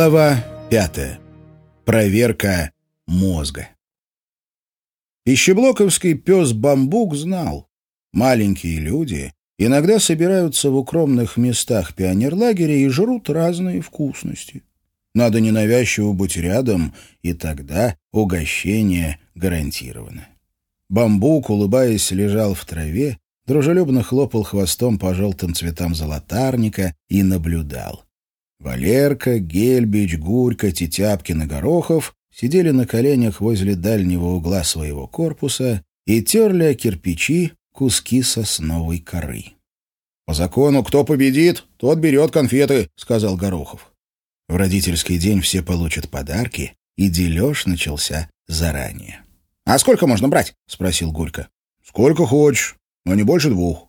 Глава пятая. Проверка мозга. Пищеблоковский пес-бамбук знал. Маленькие люди иногда собираются в укромных местах пионерлагеря и жрут разные вкусности. Надо ненавязчиво быть рядом, и тогда угощение гарантировано. Бамбук, улыбаясь, лежал в траве, дружелюбно хлопал хвостом по желтым цветам золотарника и наблюдал. Валерка, Гельбич, Гурька, Тетяпкин и Горохов сидели на коленях возле дальнего угла своего корпуса и терли о кирпичи куски сосновой коры. «По закону, кто победит, тот берет конфеты», — сказал Горохов. В родительский день все получат подарки, и дележ начался заранее. «А сколько можно брать?» — спросил Гулька. «Сколько хочешь, но не больше двух».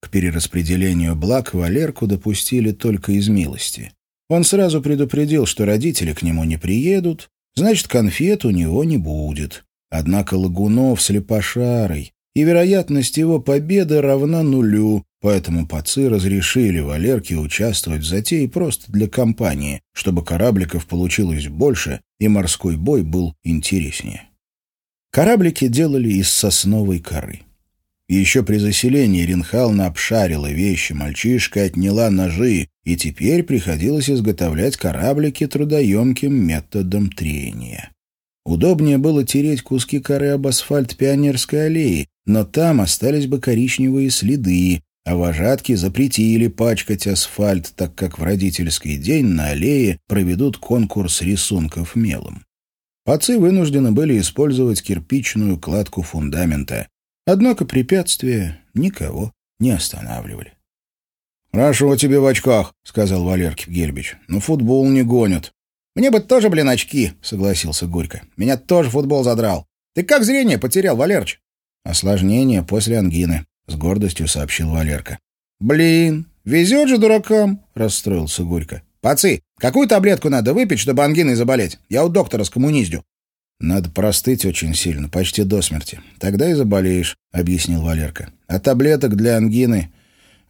К перераспределению благ Валерку допустили только из милости. Он сразу предупредил, что родители к нему не приедут, значит, конфет у него не будет. Однако Лагунов слепошарый, и вероятность его победы равна нулю, поэтому пацы разрешили Валерке участвовать в затее просто для компании, чтобы корабликов получилось больше и морской бой был интереснее. Кораблики делали из сосновой коры. Еще при заселении Ринхална обшарила вещи, мальчишка отняла ножи, и теперь приходилось изготовлять кораблики трудоемким методом трения. Удобнее было тереть куски коры об асфальт Пионерской аллеи, но там остались бы коричневые следы, а вожатки запретили пачкать асфальт, так как в родительский день на аллее проведут конкурс рисунков мелом. Пацы вынуждены были использовать кирпичную кладку фундамента. Однако препятствия никого не останавливали. «Хорошо тебе в очках», — сказал Валерки Гельбич. «Но футбол не гонят». «Мне бы тоже, блин, очки», — согласился Горько. «Меня тоже футбол задрал. Ты как зрение потерял, Валерч?» «Осложнение после ангины», — с гордостью сообщил Валерка. «Блин, везет же дуракам», — расстроился Горько. «Пацы, какую таблетку надо выпить, чтобы ангиной заболеть? Я у доктора скоммуниздю». «Надо простыть очень сильно, почти до смерти. Тогда и заболеешь», — объяснил Валерка. «А таблеток для ангины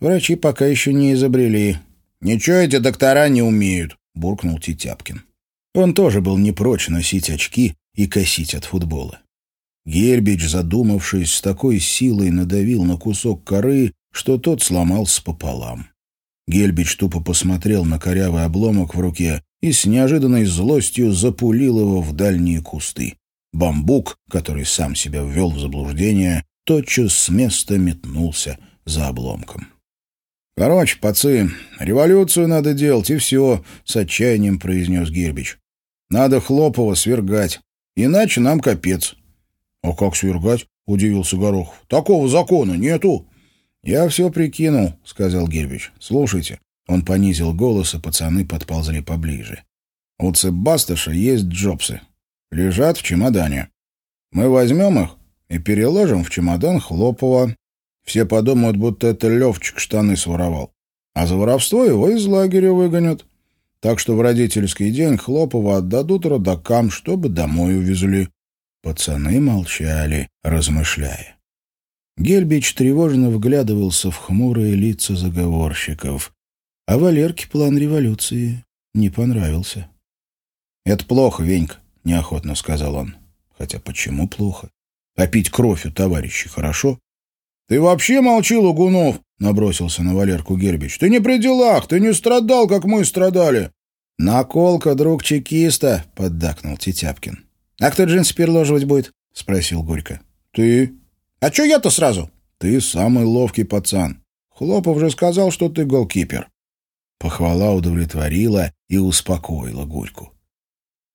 врачи пока еще не изобрели». «Ничего эти доктора не умеют», — буркнул Титяпкин. Он тоже был не прочь носить очки и косить от футбола. Гербич, задумавшись, с такой силой надавил на кусок коры, что тот сломался пополам. Гельбич тупо посмотрел на корявый обломок в руке и с неожиданной злостью запулил его в дальние кусты. Бамбук, который сам себя ввел в заблуждение, тотчас с места метнулся за обломком. «Короче, пацы, революцию надо делать, и все», — с отчаянием произнес Гербич. «Надо Хлопова свергать, иначе нам капец». «А как свергать?» — удивился Горохов. «Такого закона нету». «Я все прикинул», — сказал Гельбич. «Слушайте». Он понизил голос, и пацаны подползли поближе. «У Цебастыша есть джобсы. Лежат в чемодане. Мы возьмем их и переложим в чемодан Хлопова. Все подумают, будто это Левчик штаны своровал. А за воровство его из лагеря выгонят. Так что в родительский день Хлопова отдадут родакам, чтобы домой увезли». Пацаны молчали, размышляя. Гельбич тревожно вглядывался в хмурые лица заговорщиков, а Валерке план революции не понравился. «Это плохо, Венька», — неохотно сказал он. «Хотя почему плохо? А пить кровь у товарищей хорошо?» «Ты вообще молчи, Лугунов!» — набросился на Валерку Гербич. «Ты не при делах, ты не страдал, как мы страдали!» «Наколка, друг чекиста!» — поддакнул Тетяпкин. «А кто джинсы переложивать будет?» — спросил Горько. «Ты», «А чё я-то сразу?» «Ты самый ловкий пацан. Хлопов же сказал, что ты голкипер». Похвала удовлетворила и успокоила Гульку.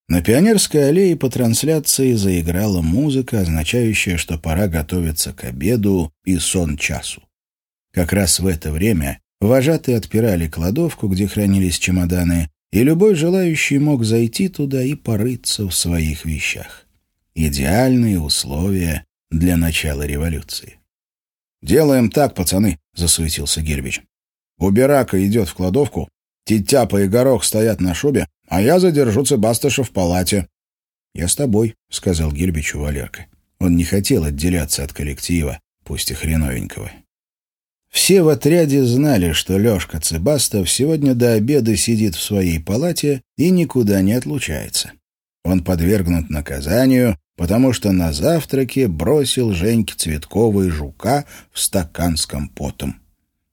На Пионерской аллее по трансляции заиграла музыка, означающая, что пора готовиться к обеду и сон часу. Как раз в это время вожатые отпирали кладовку, где хранились чемоданы, и любой желающий мог зайти туда и порыться в своих вещах. Идеальные условия для начала революции. «Делаем так, пацаны», — засуетился Гербич. «Губерака идет в кладовку, Титяпа и Горох стоят на шубе, а я задержу Цебастыша в палате». «Я с тобой», — сказал Гербичу Валерка. Он не хотел отделяться от коллектива, пусть и хреновенького. Все в отряде знали, что Лешка Цыбастов сегодня до обеда сидит в своей палате и никуда не отлучается. Он подвергнут наказанию, потому что на завтраке бросил Женьке Цветковой жука в стакан с компотом.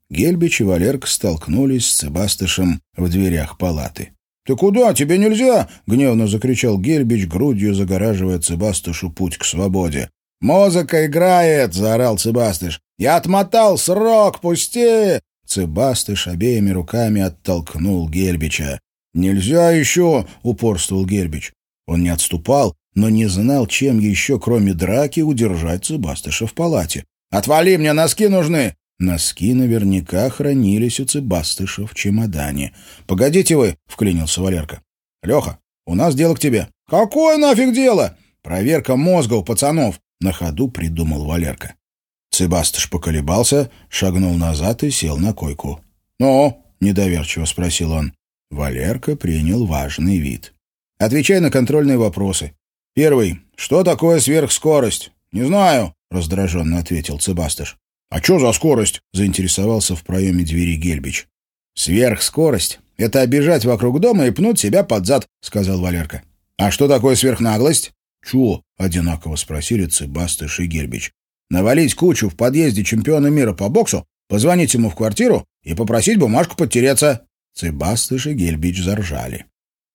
Гельбич и Валерка столкнулись с Цыбастышем в дверях палаты. «Ты куда? Тебе нельзя!» — гневно закричал Гельбич, грудью загораживая Цыбастышу путь к свободе. «Музыка играет!» — заорал Цыбастыш. «Я отмотал срок! Пусти!» Цыбастыш обеими руками оттолкнул Гельбича. «Нельзя еще!» — упорствовал Гельбич. Он не отступал, но не знал, чем еще, кроме драки, удержать Цыбастыша в палате. «Отвали, мне носки нужны!» Носки наверняка хранились у Цыбастыша в чемодане. «Погодите вы!» — вклинился Валерка. «Леха, у нас дело к тебе». «Какое нафиг дело?» «Проверка мозга у пацанов. На ходу придумал Валерка. Цыбастыш поколебался, шагнул назад и сел на койку. «Ну?» — недоверчиво спросил он. Валерка принял важный вид. «Отвечай на контрольные вопросы. Первый. Что такое сверхскорость?» «Не знаю», — раздраженно ответил Цыбастыш. «А что за скорость?» — заинтересовался в проеме двери Гельбич. «Сверхскорость — это обижать вокруг дома и пнуть себя под зад», — сказал Валерка. «А что такое сверхнаглость?» «Чего?» — одинаково спросили Цыбастыш и Гербич. «Навалить кучу в подъезде чемпиона мира по боксу, позвонить ему в квартиру и попросить бумажку подтереться». Цыбастыш и Гельбич заржали.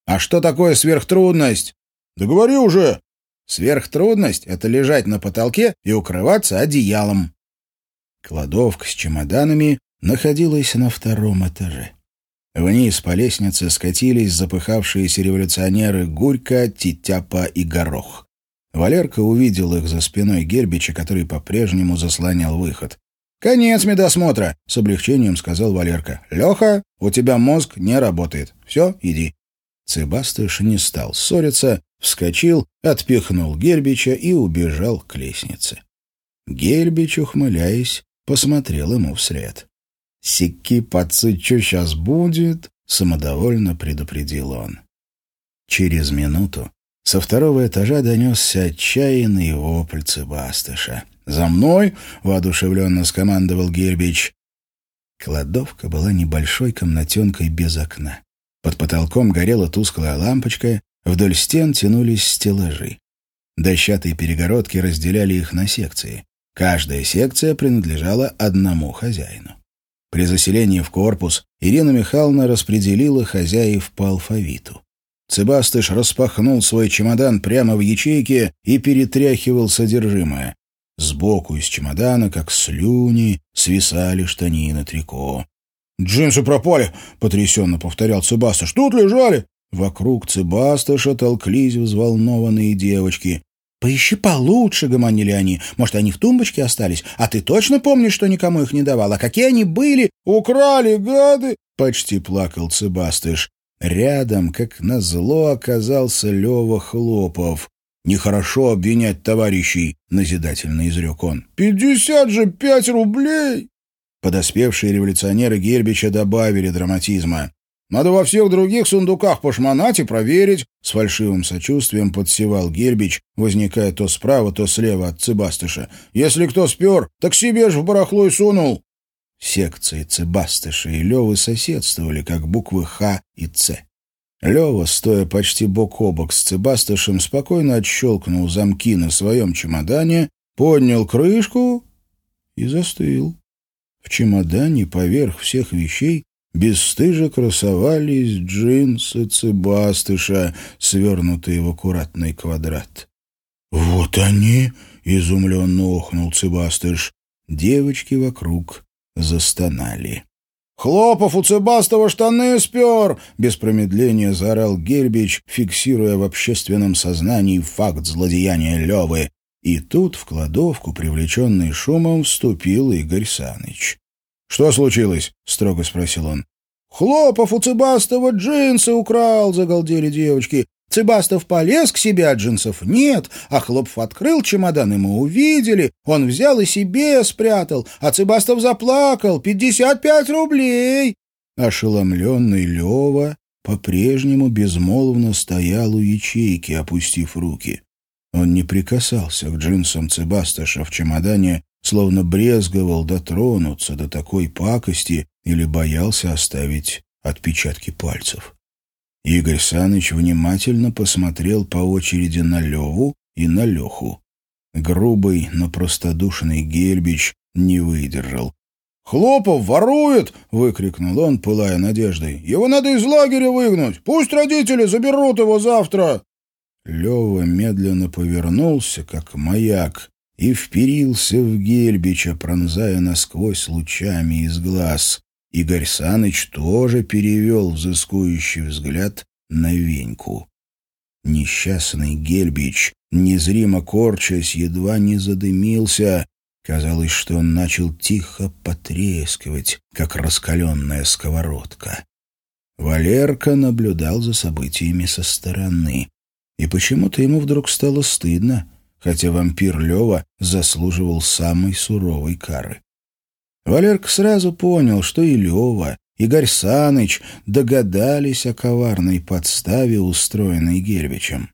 «А что такое сверхтрудность?» «Да говори уже!» «Сверхтрудность — это лежать на потолке и укрываться одеялом». Кладовка с чемоданами находилась на втором этаже. Вниз по лестнице скатились запыхавшиеся революционеры Гурько, Титяпа и Горох. Валерка увидел их за спиной Гербича, который по-прежнему заслонял выход. «Конец медосмотра», — с облегчением сказал Валерка. «Леха, у тебя мозг не работает. Все, иди». Цыбастыш не стал ссориться, вскочил, отпихнул Гербича и убежал к лестнице. Гербич, ухмыляясь, посмотрел ему вслед. «Сики, пацы, что сейчас будет?» — самодовольно предупредил он. Через минуту со второго этажа донесся отчаянный вопль Цыбастыша. «За мной!» — воодушевленно скомандовал Гербич. Кладовка была небольшой комнатенкой без окна. Под потолком горела тусклая лампочка, вдоль стен тянулись стеллажи. Дощатые перегородки разделяли их на секции. Каждая секция принадлежала одному хозяину. При заселении в корпус Ирина Михайловна распределила хозяев по алфавиту. Цыбастыш распахнул свой чемодан прямо в ячейке и перетряхивал содержимое. Сбоку из чемодана, как слюни, свисали штанины трико. «Джинсы пропали!» — потрясенно повторял Цыбастыш. «Тут лежали!» Вокруг Цыбастыша толклись взволнованные девочки. «Поищи получше», — гомонили они. «Может, они в тумбочке остались? А ты точно помнишь, что никому их не давал? А какие они были? Украли, гады!» — почти плакал Цыбастыш. Рядом, как назло, оказался Лева Хлопов. «Нехорошо обвинять товарищей», — назидательно изрек он. «Пятьдесят же пять рублей!» Подоспевшие революционеры Гербича добавили драматизма. Надо во всех других сундуках пошмонать и проверить. С фальшивым сочувствием подсевал Гербич, возникая то справа, то слева от Цыбастыша. Если кто спер, так себе ж в барахло и сунул. Секции Цыбастыша и Левы соседствовали, как буквы «Х» и «Ц». Лева, стоя почти бок о бок с Цыбастышем, спокойно отщелкнул замки на своем чемодане, поднял крышку и застыл. В чемодане поверх всех вещей бесстыже красовались джинсы Цыбастыша, свернутые в аккуратный квадрат. «Вот они!» — изумленно охнул Цыбастыш. Девочки вокруг застонали. «Хлопов у Цыбастова штаны спер!» — без промедления заорал Гельбич, фиксируя в общественном сознании факт злодеяния Левы. И тут в кладовку, привлеченный шумом, вступил Игорь Саныч. «Что случилось?» — строго спросил он. «Хлопов у Цыбастова джинсы украл!» — загалдели девочки. Цыбастов полез к себе, а джинсов нет, а Хлопов открыл чемодан, и мы увидели. Он взял и себе спрятал, а Цыбастов заплакал. «Пятьдесят пять рублей!» Ошеломленный Лева по-прежнему безмолвно стоял у ячейки, опустив руки. Он не прикасался к джинсам Цыбасташа в чемодане, словно брезговал дотронуться до такой пакости или боялся оставить отпечатки пальцев. Игорь Саныч внимательно посмотрел по очереди на Леву и на Леху. Грубый, но простодушный Гельбич не выдержал. «Хлопов ворует!» — выкрикнул он, пылая надеждой. «Его надо из лагеря выгнать! Пусть родители заберут его завтра!» Лева медленно повернулся, как маяк, и вперился в Гельбича, пронзая насквозь лучами из глаз. Игорь Саныч тоже перевел взыскующий взгляд на Веньку. Несчастный Гельбич, незримо корчась, едва не задымился. Казалось, что он начал тихо потрескивать, как раскаленная сковородка. Валерка наблюдал за событиями со стороны. И почему-то ему вдруг стало стыдно, хотя вампир Лева заслуживал самой суровой кары. Валерка сразу понял, что и Лева, и Гарь догадались о коварной подставе, устроенной Гербичем.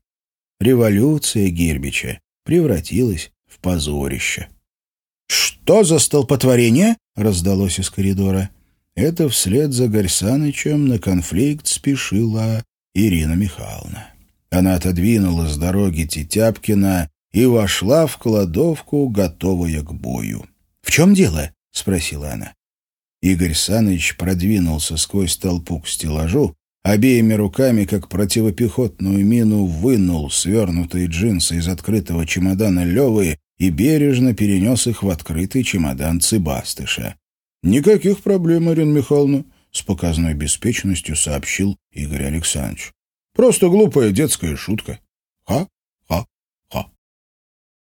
Революция Гербича превратилась в позорище. «Что за столпотворение?» — раздалось из коридора. Это вслед за Гарьсанычем на конфликт спешила Ирина Михайловна. Она отодвинула с дороги Тетяпкина и вошла в кладовку, готовая к бою. «В чем дело?» — спросила она. Игорь Саныч продвинулся сквозь толпу к стеллажу, обеими руками, как противопехотную мину, вынул свернутые джинсы из открытого чемодана Левы и бережно перенес их в открытый чемодан Цыбастыша. «Никаких проблем, Ирина Михайловна», — с показной беспечностью сообщил Игорь Александрович. «Просто глупая детская шутка». «А?